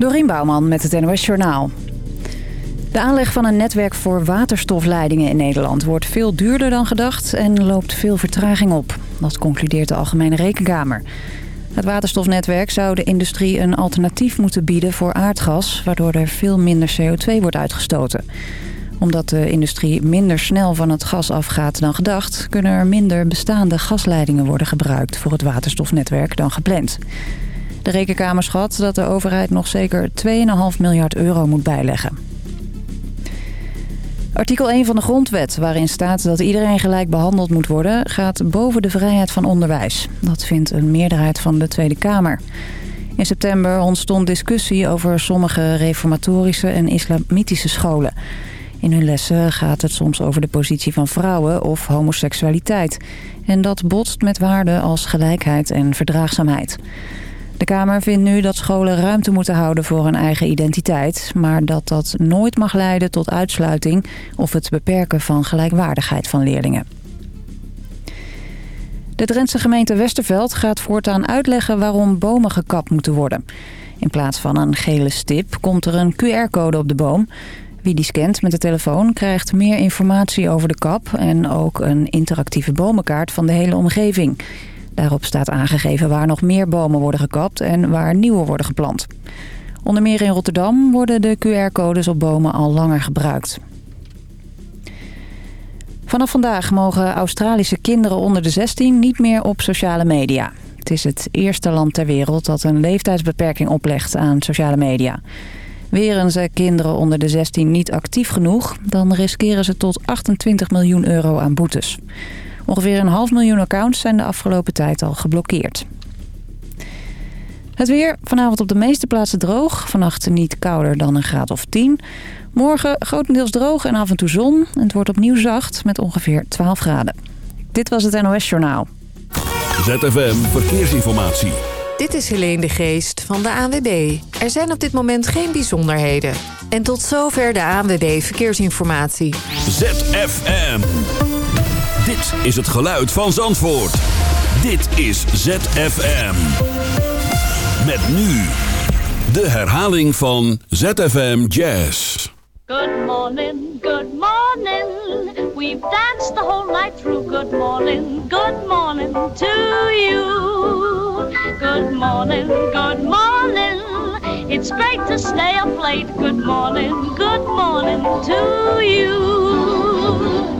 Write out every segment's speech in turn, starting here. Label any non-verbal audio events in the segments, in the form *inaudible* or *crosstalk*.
Dorien Bouwman met het NOS Journaal. De aanleg van een netwerk voor waterstofleidingen in Nederland... wordt veel duurder dan gedacht en loopt veel vertraging op. Dat concludeert de Algemene Rekenkamer. Het waterstofnetwerk zou de industrie een alternatief moeten bieden voor aardgas... waardoor er veel minder CO2 wordt uitgestoten. Omdat de industrie minder snel van het gas afgaat dan gedacht... kunnen er minder bestaande gasleidingen worden gebruikt voor het waterstofnetwerk dan gepland. De Rekenkamer schat dat de overheid nog zeker 2,5 miljard euro moet bijleggen. Artikel 1 van de Grondwet, waarin staat dat iedereen gelijk behandeld moet worden... gaat boven de vrijheid van onderwijs. Dat vindt een meerderheid van de Tweede Kamer. In september ontstond discussie over sommige reformatorische en islamitische scholen. In hun lessen gaat het soms over de positie van vrouwen of homoseksualiteit. En dat botst met waarden als gelijkheid en verdraagzaamheid. De Kamer vindt nu dat scholen ruimte moeten houden voor hun eigen identiteit... maar dat dat nooit mag leiden tot uitsluiting... of het beperken van gelijkwaardigheid van leerlingen. De Drentse gemeente Westerveld gaat voortaan uitleggen waarom bomen gekapt moeten worden. In plaats van een gele stip komt er een QR-code op de boom. Wie die scant met de telefoon krijgt meer informatie over de kap... en ook een interactieve bomenkaart van de hele omgeving... Daarop staat aangegeven waar nog meer bomen worden gekapt en waar nieuwe worden geplant. Onder meer in Rotterdam worden de QR-codes op bomen al langer gebruikt. Vanaf vandaag mogen Australische kinderen onder de 16 niet meer op sociale media. Het is het eerste land ter wereld dat een leeftijdsbeperking oplegt aan sociale media. Weren ze kinderen onder de 16 niet actief genoeg... dan riskeren ze tot 28 miljoen euro aan boetes. Ongeveer een half miljoen accounts zijn de afgelopen tijd al geblokkeerd. Het weer vanavond op de meeste plaatsen droog. Vannacht niet kouder dan een graad of 10. Morgen grotendeels droog en af en toe zon. Het wordt opnieuw zacht met ongeveer 12 graden. Dit was het NOS Journaal. ZFM Verkeersinformatie. Dit is Helene de Geest van de ANWB. Er zijn op dit moment geen bijzonderheden. En tot zover de ANWB Verkeersinformatie. ZFM. Dit is het geluid van Zandvoort. Dit is ZFM. Met nu de herhaling van ZFM Jazz. Good morning, good morning. We've danced the whole night through. Good morning, good morning to you. Good morning, good morning. It's great to stay up late. Good morning, good morning to you.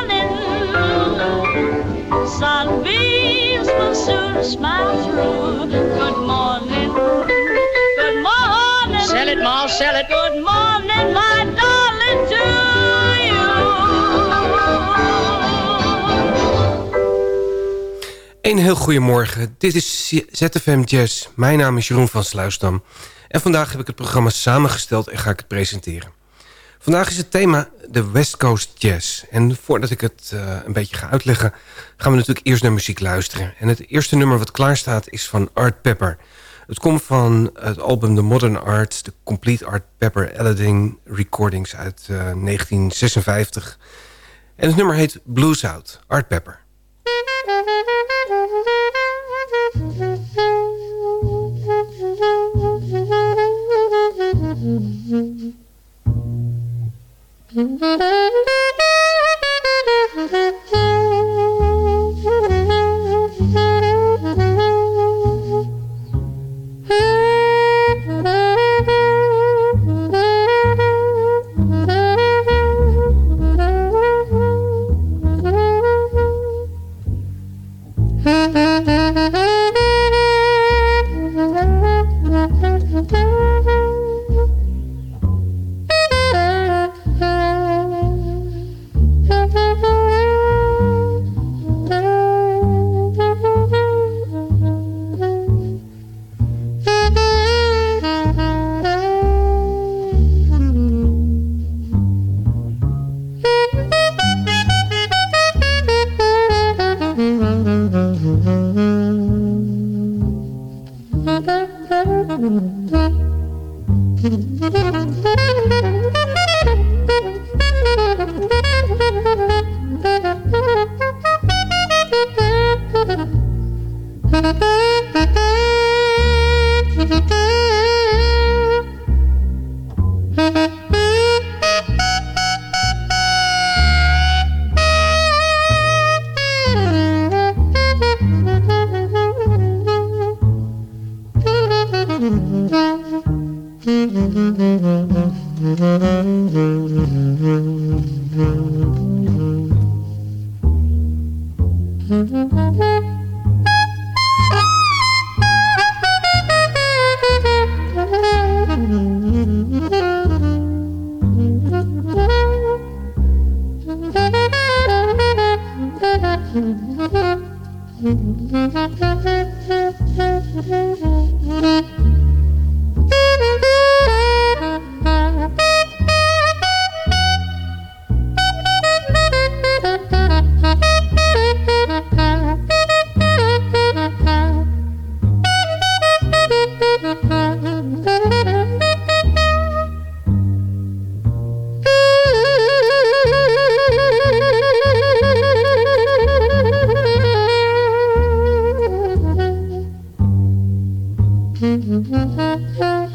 Sunbeams will soon smile through. Good morning. Good morning. Sell it, Ma, sell it. Good morning, my darling, to Een heel goedemorgen. Dit is ZFM Jazz. Mijn naam is Jeroen van Sluisdam. En vandaag heb ik het programma samengesteld en ga ik het presenteren. Vandaag is het thema de West Coast Jazz. En voordat ik het eh, een beetje ga uitleggen... gaan we natuurlijk eerst naar muziek luisteren. En het eerste nummer wat klaar staat is van Art Pepper. Het komt van het album The Modern Art... de Complete Art Pepper Editing Recordings uit eh, 1956. En het nummer heet Blues Out, Art Pepper. *laughs* Thank you. Mm-hmm.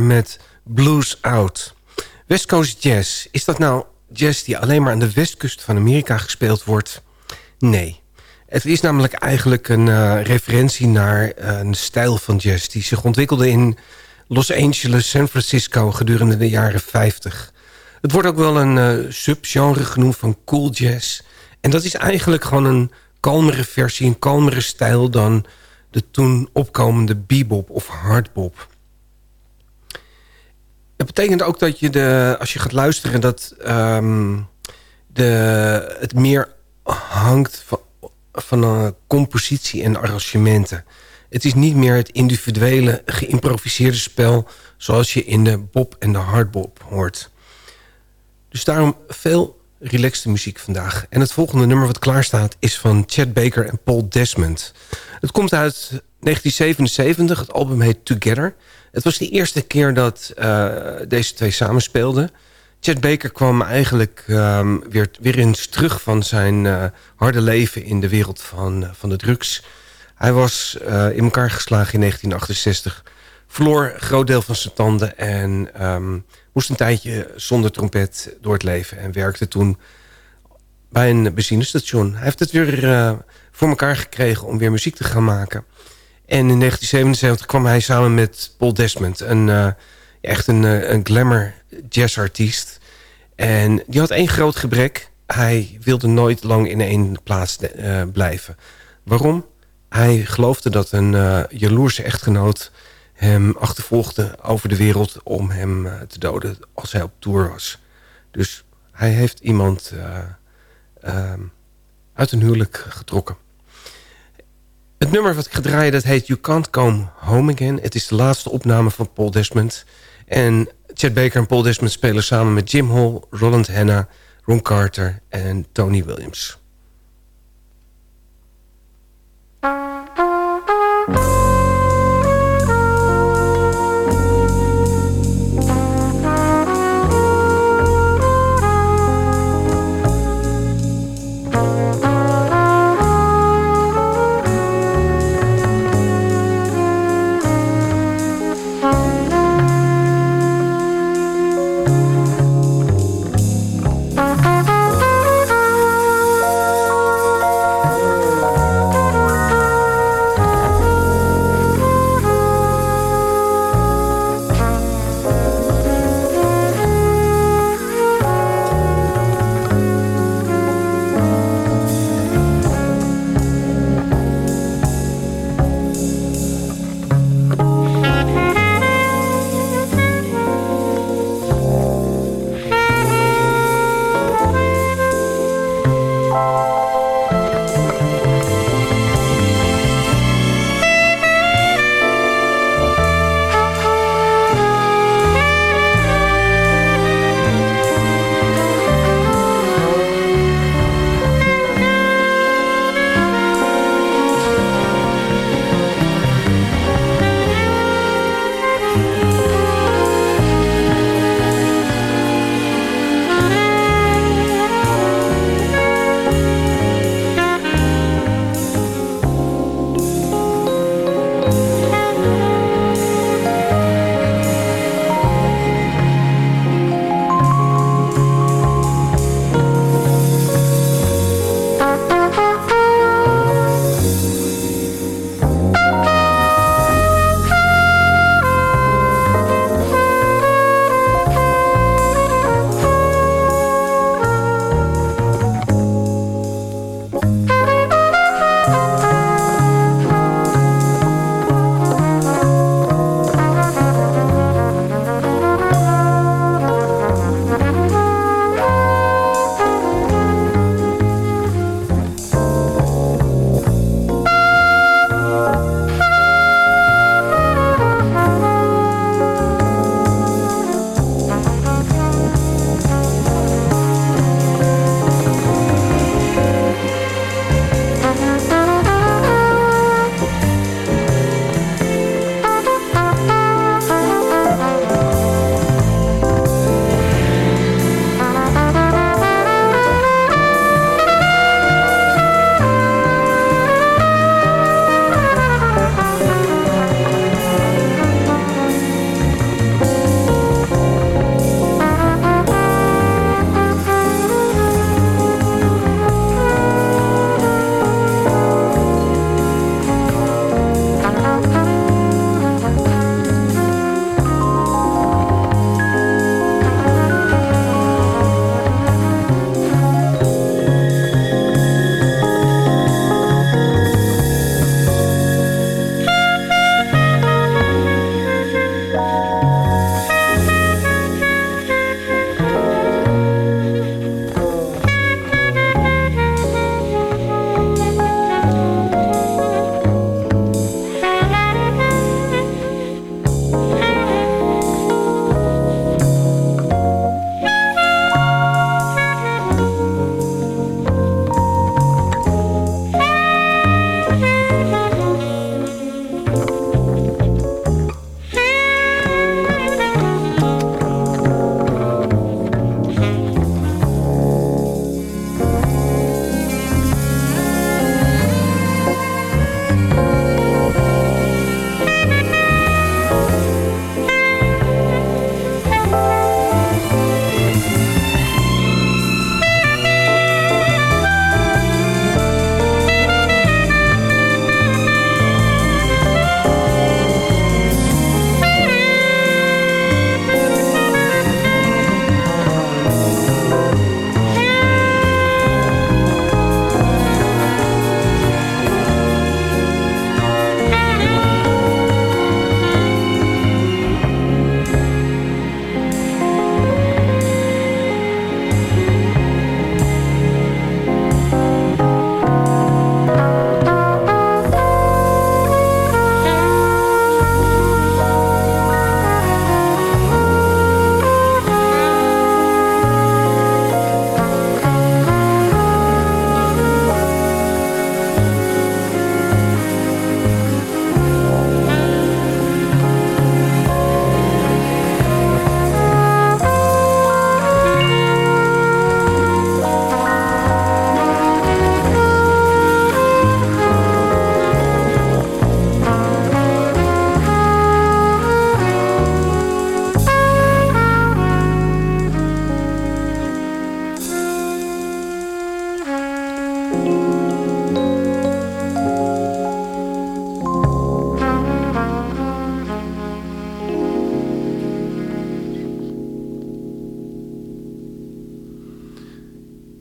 Met Blues Out. West Coast Jazz. Is dat nou jazz die alleen maar aan de westkust van Amerika gespeeld wordt? Nee. Het is namelijk eigenlijk een uh, referentie naar uh, een stijl van jazz... die zich ontwikkelde in Los Angeles, San Francisco gedurende de jaren 50. Het wordt ook wel een uh, subgenre genoemd van cool jazz. En dat is eigenlijk gewoon een kalmere versie, een kalmere stijl... dan de toen opkomende bebop of hardbop. Dat betekent ook dat je de, als je gaat luisteren... dat um, de, het meer hangt van, van compositie en arrangementen. Het is niet meer het individuele geïmproviseerde spel... zoals je in de bob en de hardbop hoort. Dus daarom veel relaxte muziek vandaag. En het volgende nummer wat klaar staat is van Chad Baker en Paul Desmond. Het komt uit 1977, het album heet Together. Het was de eerste keer dat uh, deze twee samenspeelden. Chad Baker kwam eigenlijk um, weer, weer eens terug van zijn uh, harde leven in de wereld van, uh, van de drugs. Hij was in elkaar geslagen in 1968. Verloor een groot deel van zijn tanden en um, moest een tijdje zonder trompet door het leven... en werkte toen bij een benzinestation. Hij heeft het weer voor elkaar gekregen om weer muziek te gaan maken. En in 1977 kwam hij samen met Paul Desmond... een, uh, echt een, een glamour jazzartiest. En die had één groot gebrek. Hij wilde nooit lang in één plaats uh, blijven. Waarom? Hij geloofde dat een uh, jaloerse echtgenoot hem achtervolgde over de wereld om hem te doden als hij op tour was. Dus hij heeft iemand uh, uit een huwelijk getrokken. Het nummer wat ik ga dat heet You Can't Come Home Again. Het is de laatste opname van Paul Desmond. En Chet Baker en Paul Desmond spelen samen met Jim Hall, Roland Hanna, Ron Carter en Tony Williams.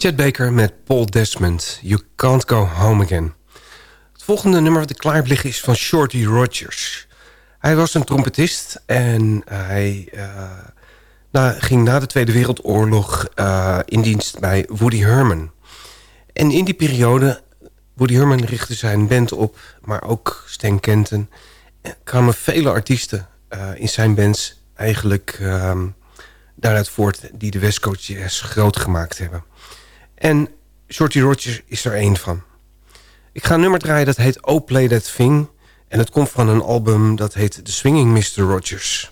Chet Baker met Paul Desmond. You can't go home again. Het volgende nummer ik klaar liggen is van Shorty Rogers. Hij was een trompetist en hij uh, ging na de Tweede Wereldoorlog uh, in dienst bij Woody Herman. En in die periode, Woody Herman richtte zijn band op, maar ook Stan Kenton... kwamen vele artiesten uh, in zijn bands eigenlijk ehm, daaruit voort... die de West Coast Jazz groot gemaakt hebben. En Shorty Rogers is er één van. Ik ga een nummer draaien dat heet Oh Play That Thing... en het komt van een album dat heet The Swinging Mr. Rogers...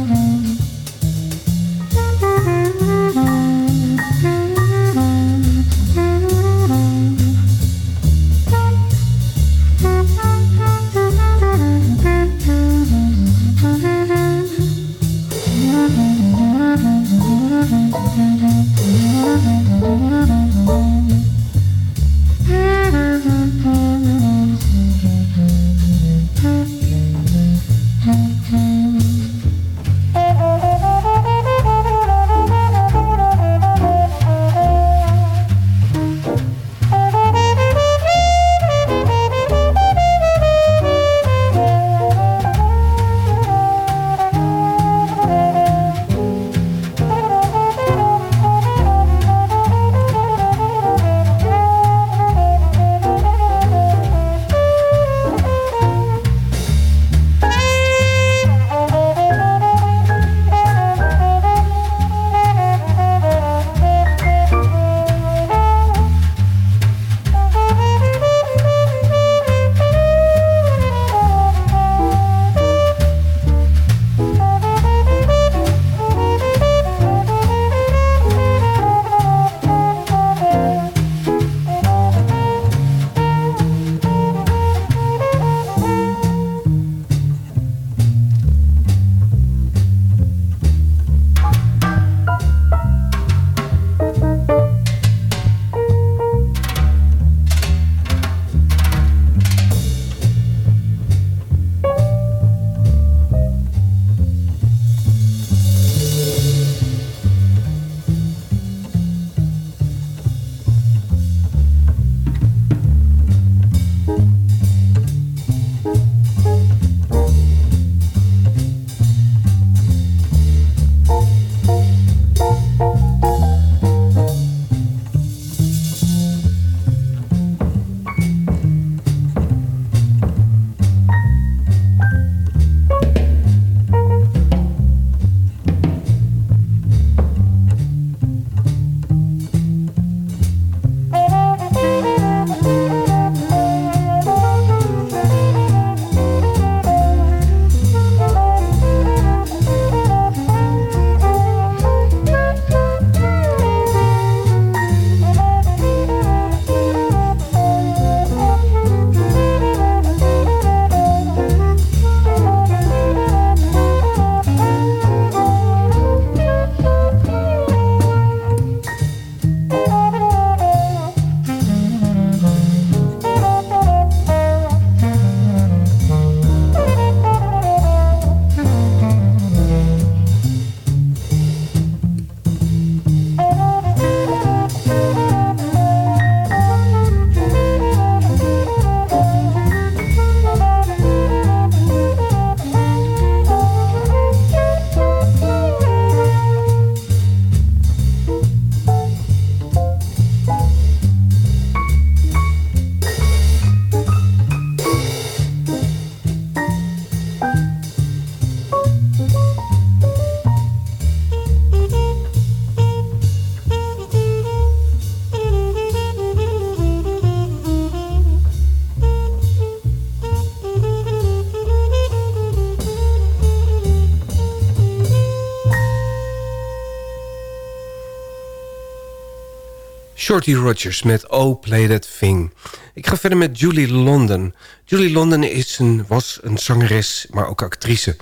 Shorty Rogers met Oh Play That Thing. Ik ga verder met Julie London. Julie London is een, was een zangeres, maar ook actrice.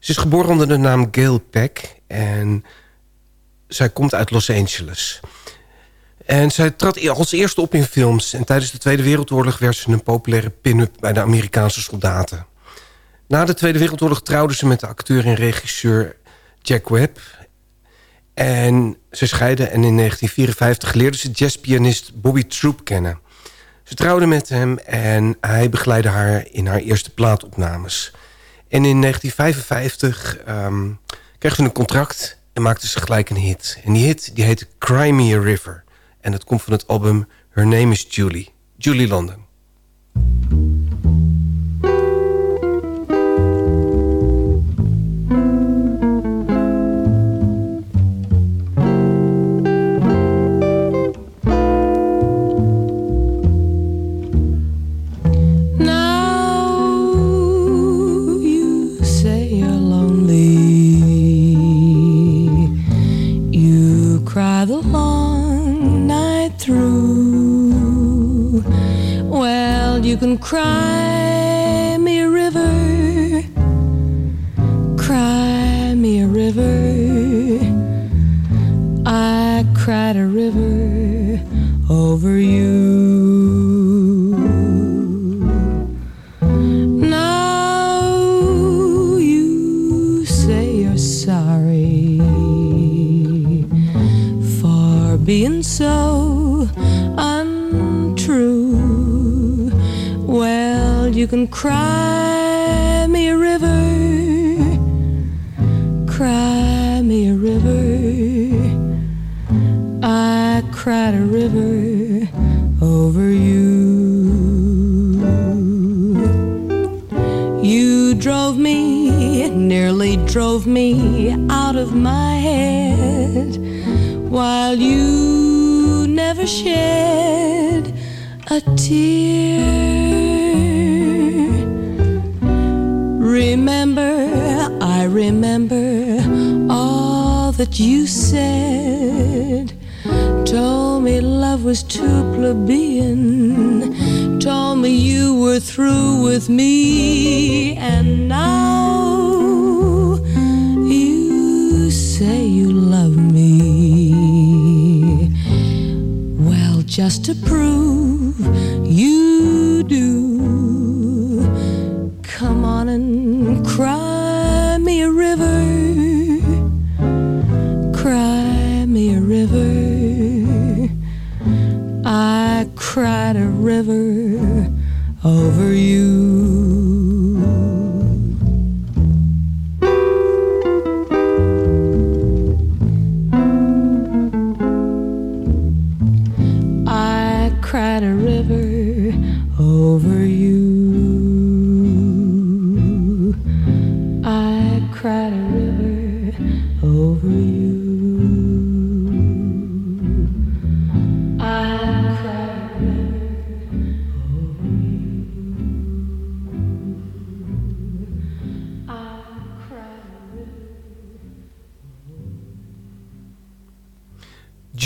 Ze is geboren onder de naam Gail Peck en zij komt uit Los Angeles. En zij trad als eerste op in films... en tijdens de Tweede Wereldoorlog werd ze een populaire pin-up bij de Amerikaanse soldaten. Na de Tweede Wereldoorlog trouwde ze met de acteur en regisseur Jack Webb... En ze scheiden en in 1954 leerde ze jazzpianist Bobby Troop kennen. Ze trouwde met hem en hij begeleidde haar in haar eerste plaatopnames. En in 1955 um, ehm, kreeg ze een contract en maakte ze gelijk een hit. En die hit die heette Cry Me a River. En dat komt van het album Her Name is Julie. Julie London. Cry me a river, cry me a river. I cried a river over you. Can cry me a river, cry me a river. I cried a river over you. You drove me, nearly drove me out of my head, while you never shed a tear. That you said. Told me love was too plebeian. Told me you were through with me. And now you say you love me. Well, just to prove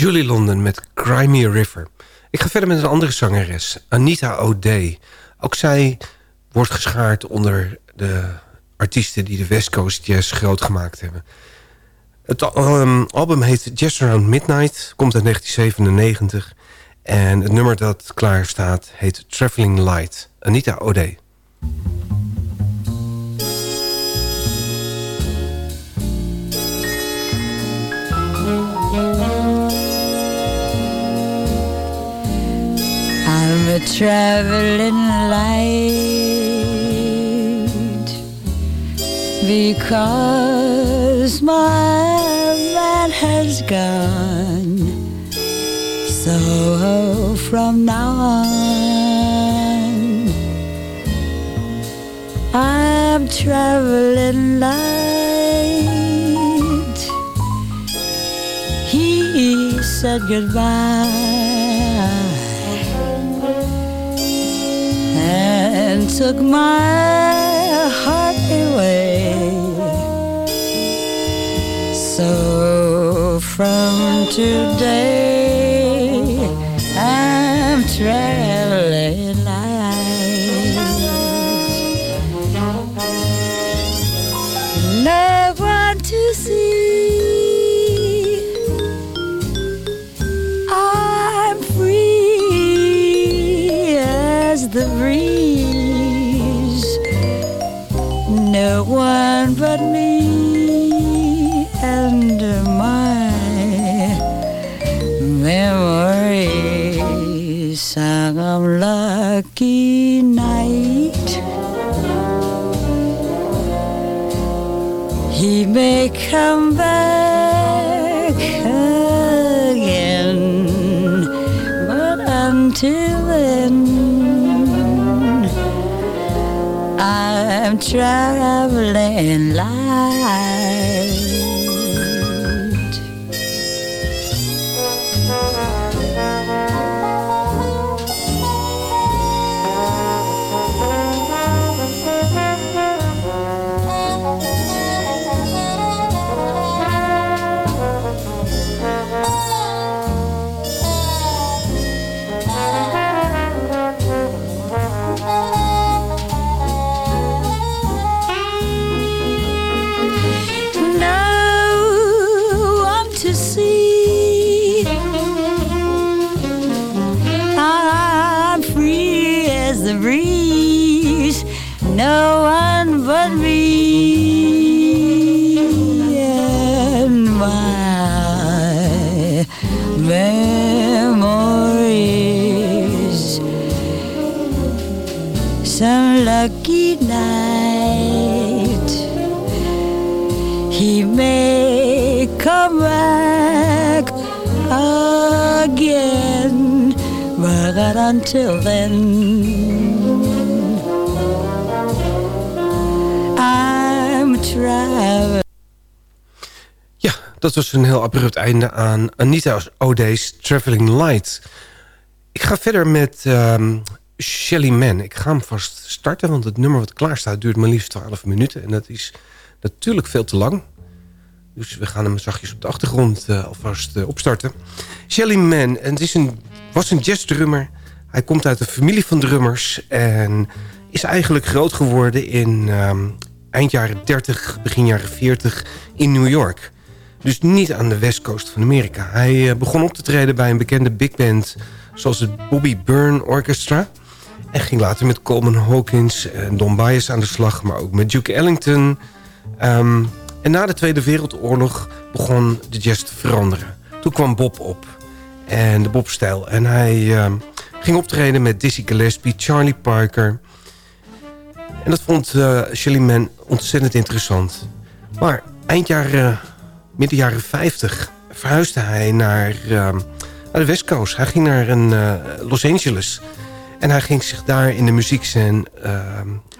Julie London met Crimea River. Ik ga verder met een andere zangeres, Anita O'Day. Ook zij wordt geschaard onder de artiesten die de West Coast Jazz groot gemaakt hebben. Het um, album heet Jazz Around Midnight, komt uit 1997. En het nummer dat klaar staat heet Traveling Light. Anita O'Day. Traveling light because my man has gone. So from now on, I'm traveling light. He said goodbye and took my heart away. So from today, I'm trying. Breeze. No one but me and my memories song of lucky night. He may come back traveling light. Until then, I'm traveling. Ja, dat was een heel abrupt einde aan Anita's O'Day's Traveling Light. Ik ga verder met ehm, Shelly Man. Ik ga hem vast starten, want het nummer wat klaar staat... duurt maar liefst 12 minuten. En dat is natuurlijk veel te lang. Dus we gaan hem zachtjes op de achtergrond eh, alvast eh, opstarten. Shelly Man, en het is een, was een jazzdrummer. Hij komt uit een familie van drummers... en is eigenlijk groot geworden in ehm, eind jaren 30, begin jaren 40 in New York. Dus niet aan de west coast van Amerika. Hij eh, begon op te treden bij een bekende big band... zoals het Bobby Byrne Orchestra... En ging later met Coleman Hawkins en Don Byas aan de slag... maar ook met Duke Ellington. Ehm, en na de Tweede Wereldoorlog begon de jazz te veranderen. Toen kwam Bob op. En de Bob-stijl. En hij ehm, ging optreden met Dizzy Gillespie, Charlie Parker. En dat vond eh Shelly Man ontzettend interessant. Maar eind jaren, midden jaren 50 verhuisde hij naar, ehm, naar de West Coast. Hij ging naar een, eh, Los Angeles... En hij ging zich daar in de muziekscène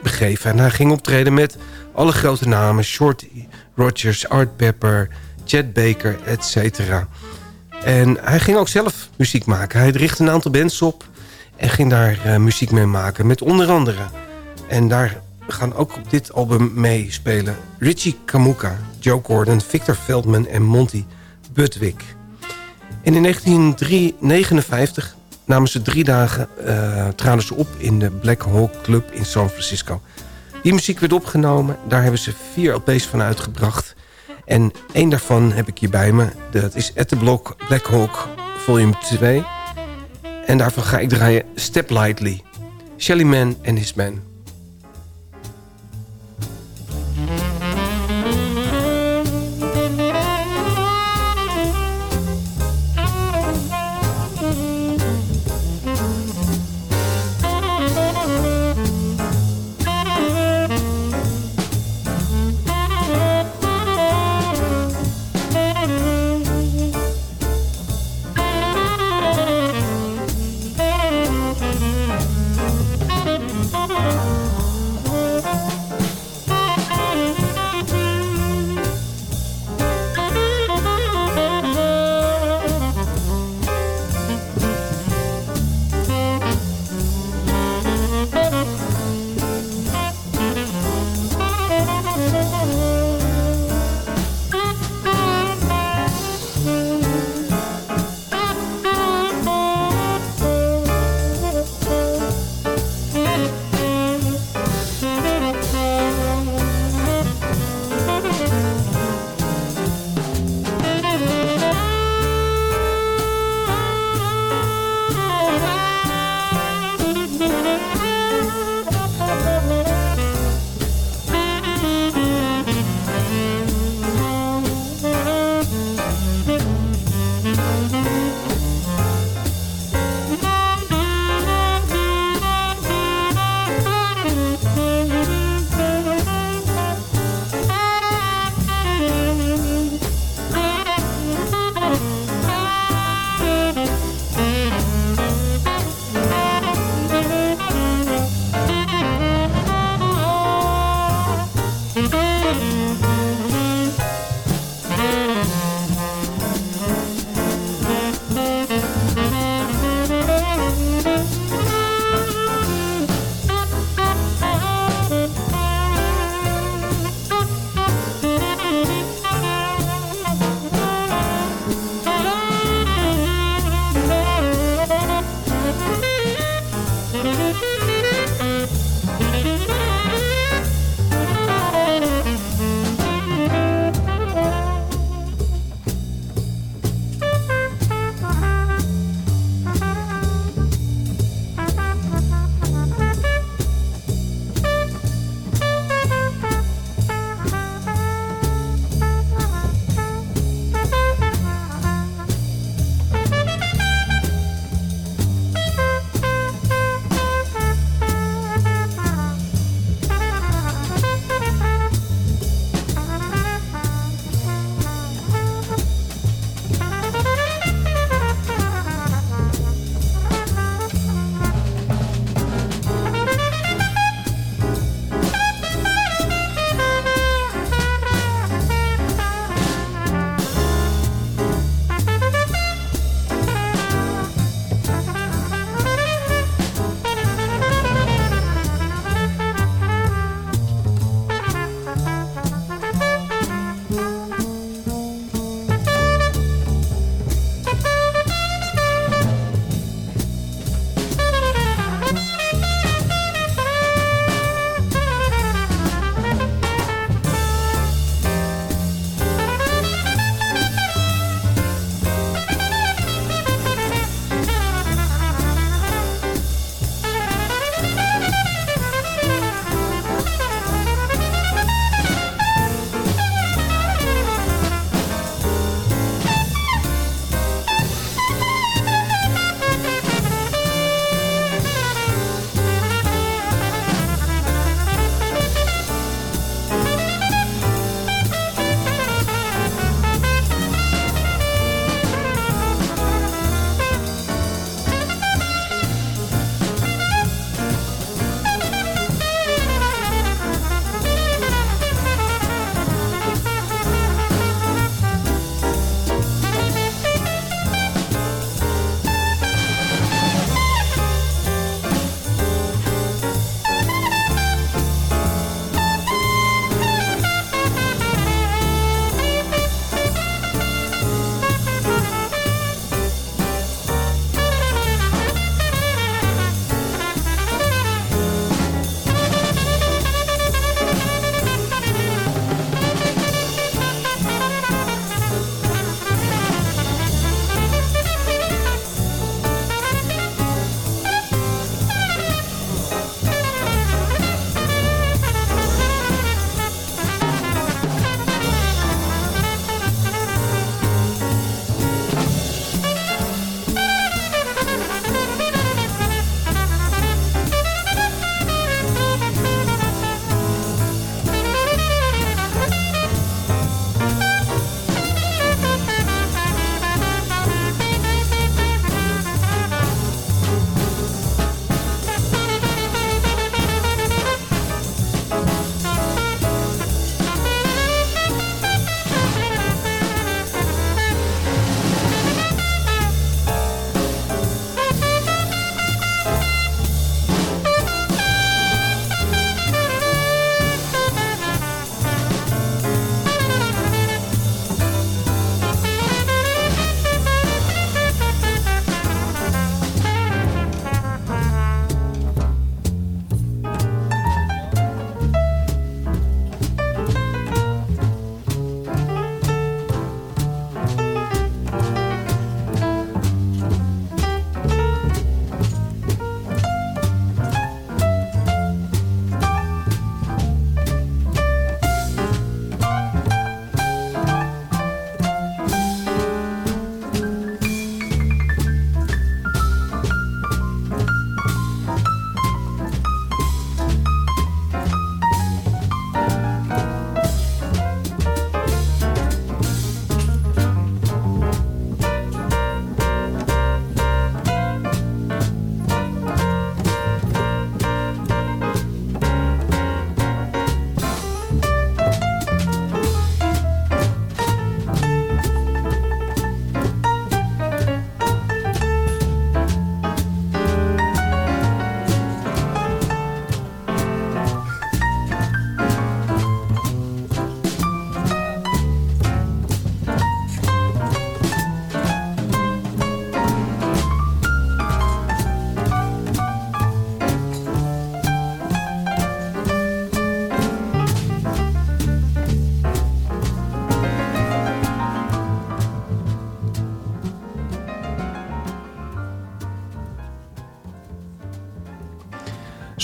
begeven. En hij ging optreden met alle grote namen. Shorty Rogers, Art Pepper, Chet Baker, et cetera. En hij ging ook zelf muziek maken. Hij richtte een aantal bands op en ging daar eh, muziek mee maken. Met onder andere. En daar gaan ook op dit album meespelen. Richie Kamuka, Joe Gordon, Victor Veldman en Monty Budwig. En in 1959 namen ze drie dagen, eh, traden ze op in de Black Hawk Club in San Francisco. Die muziek werd opgenomen, daar hebben ze vier LP's van uitgebracht. En één daarvan heb ik hier bij me, dat is At Block Black Hawk volume 2. En daarvan ga ik draaien Step Lightly, Shelly Man and His Man.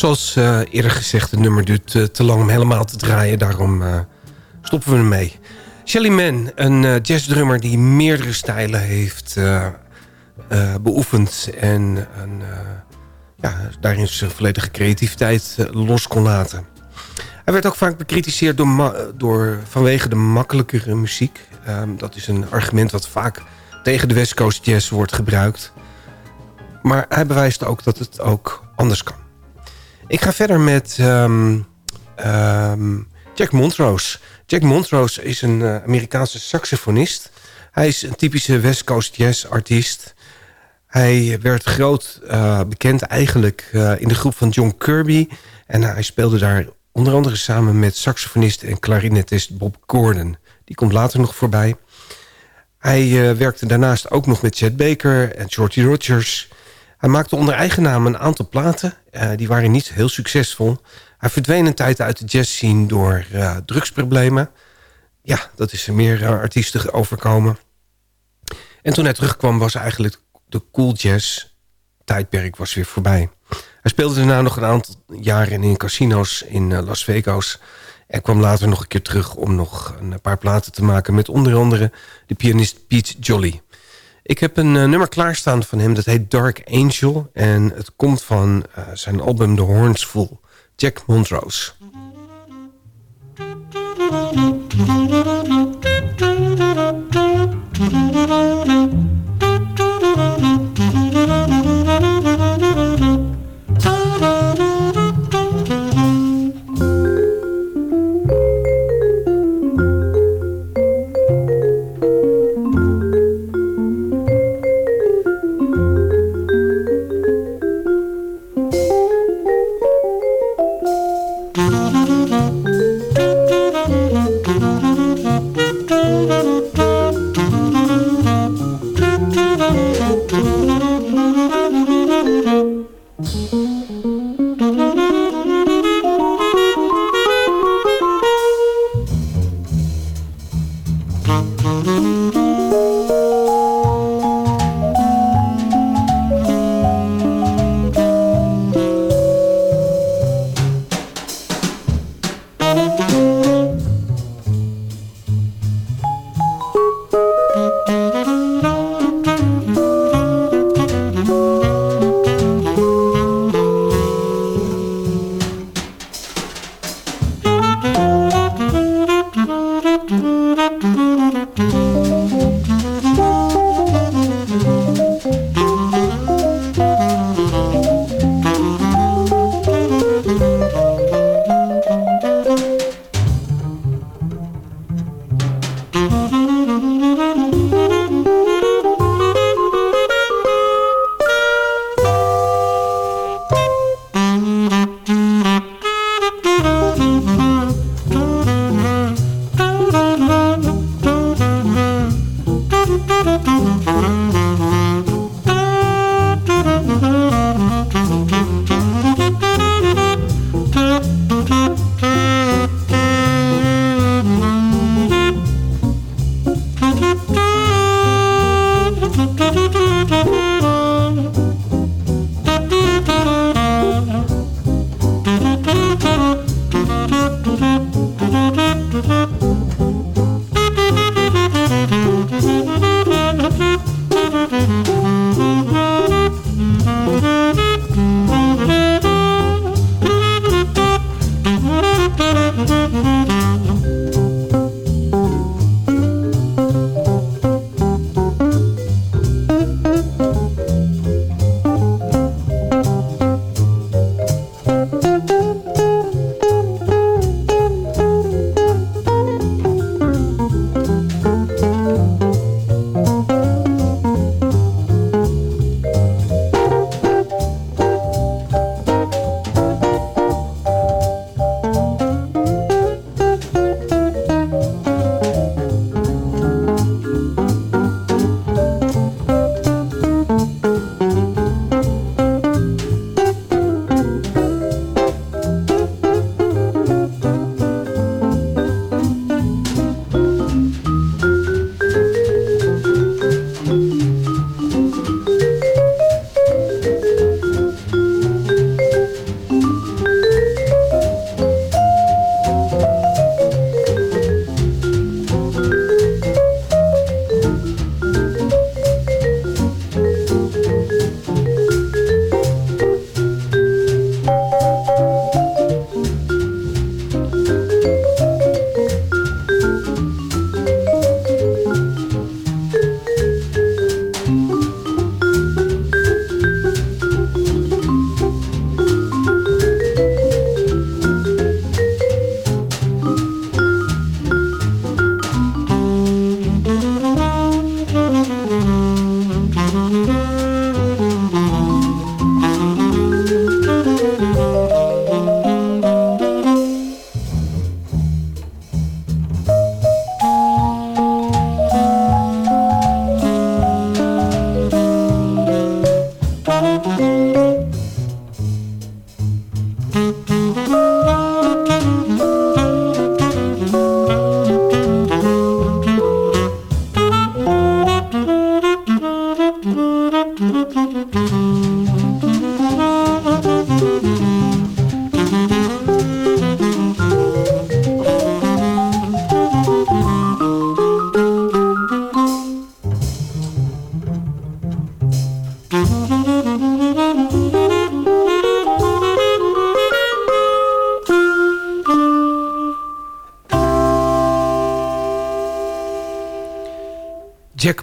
Zoals uh, eerder gezegd, het nummer duurt uh, te lang om helemaal te draaien. Daarom uh, stoppen we ermee. Shelly Man, een jazzdrummer die meerdere stijlen heeft beoefend... en ja, daarin zijn volledige creativiteit los kon laten. Hij werd ook vaak bekritiseerd door, door vanwege de makkelijkere muziek. Um, dat is een argument wat vaak tegen de West Coast Jazz wordt gebruikt. Maar hij bewijst ook dat het ook anders kan. Ik ga verder met um, um, Jack Montrose. Jack Montrose is een uh, Amerikaanse saxofonist. Hij is een typische West Coast Jazz artiest. Hij werd groot uh, bekend eigenlijk uh, in de groep van John Kirby. En hij speelde daar onder andere samen met saxofonist en klarinetist Bob Gordon. Die komt later nog voorbij. Hij werkte daarnaast ook nog met Chet Baker en Shorty Rogers. Hij maakte onder eigen naam een aantal platen. Uh, die waren niet heel succesvol. Hij verdween een tijd uit de jazzscene door uh, drugsproblemen. Ja, dat is er meer artiesten overkomen. En toen hij terugkwam was eigenlijk de cool jazz tijdperk was weer voorbij. Hij speelde daarna nog een aantal jaren in casino's in Las Vegas... En kwam later nog een keer terug om nog een paar platen te maken... met onder andere de pianist Pete Jolly. Ik heb een eh, nummer klaarstaan van hem, dat heet Dark Angel. En het komt van eh, zijn album The Horns Full, Jack Montrose. Thank you.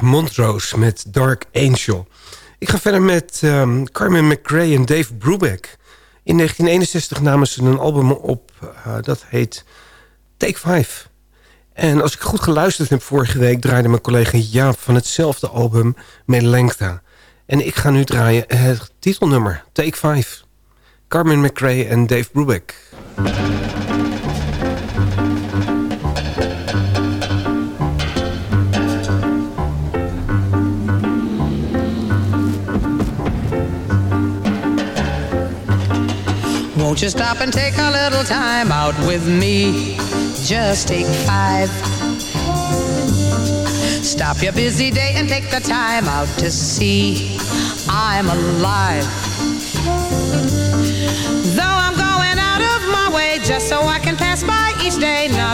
Montrose met Dark Angel. Ik ga verder met um, Carmen McRae en Dave Brubeck. In 1961 namen ze een album op, uh, dat heet Take 5. En als ik goed geluisterd heb vorige week... draaide mijn collega Jaap van hetzelfde album Melengta. En ik ga nu draaien het titelnummer, Take 5. Carmen McRae en Dave Brubeck. Won't you stop and take a little time out with me? Just take five. Stop your busy day and take the time out to see I'm alive.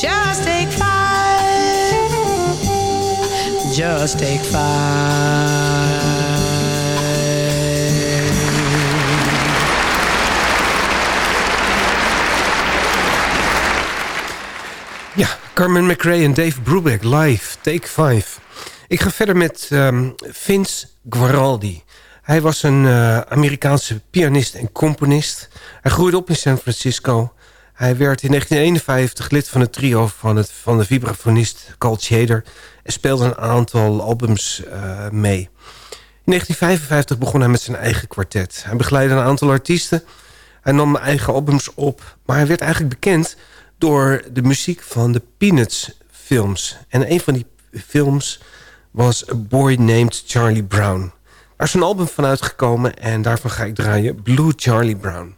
Just take five. Just take five. Carmen McRae en Dave Brubeck live, take 5. Ik ga verder met um, Vince Guaraldi. Hij was een uh, Amerikaanse pianist en componist. Hij groeide op in San Francisco. Hij werd in 1951 lid van het trio van, het, van de vibrafonist Carl Shader... en speelde een aantal albums uh, mee. In 1955 begon hij met zijn eigen kwartet. Hij begeleidde een aantal artiesten. Hij nam eigen albums op. Maar hij werd eigenlijk bekend door de muziek van de Peanuts films. En een van die films was A Boy Named Charlie Brown. Daar is een album van uitgekomen en daarvan ga ik draaien Blue Charlie Brown.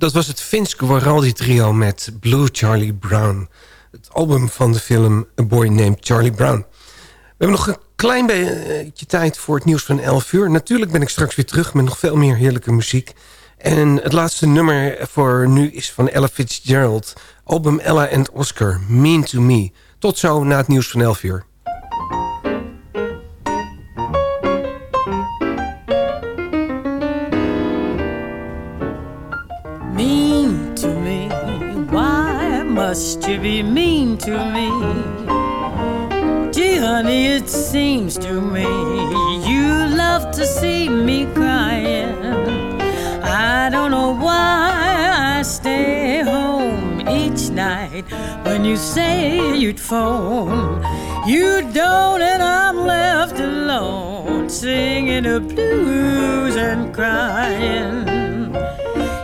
Dat was het Vince Guaraldi trio met Blue Charlie Brown. Het album van de film A Boy Named Charlie Brown. We hebben nog een klein beetje tijd voor het nieuws van 11 uur. Natuurlijk ben ik straks weer terug met nog veel meer heerlijke muziek. En het laatste nummer voor nu is van Ella Fitzgerald. Album Ella and Oscar, Mean to Me. Tot zo na het nieuws van 11 uur. Must you be mean to me? Gee, honey, it seems to me you love to see me crying. I don't know why I stay home each night when you say you'd phone. You don't, and I'm left alone singing the blues and crying.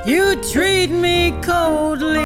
You treat me coldly.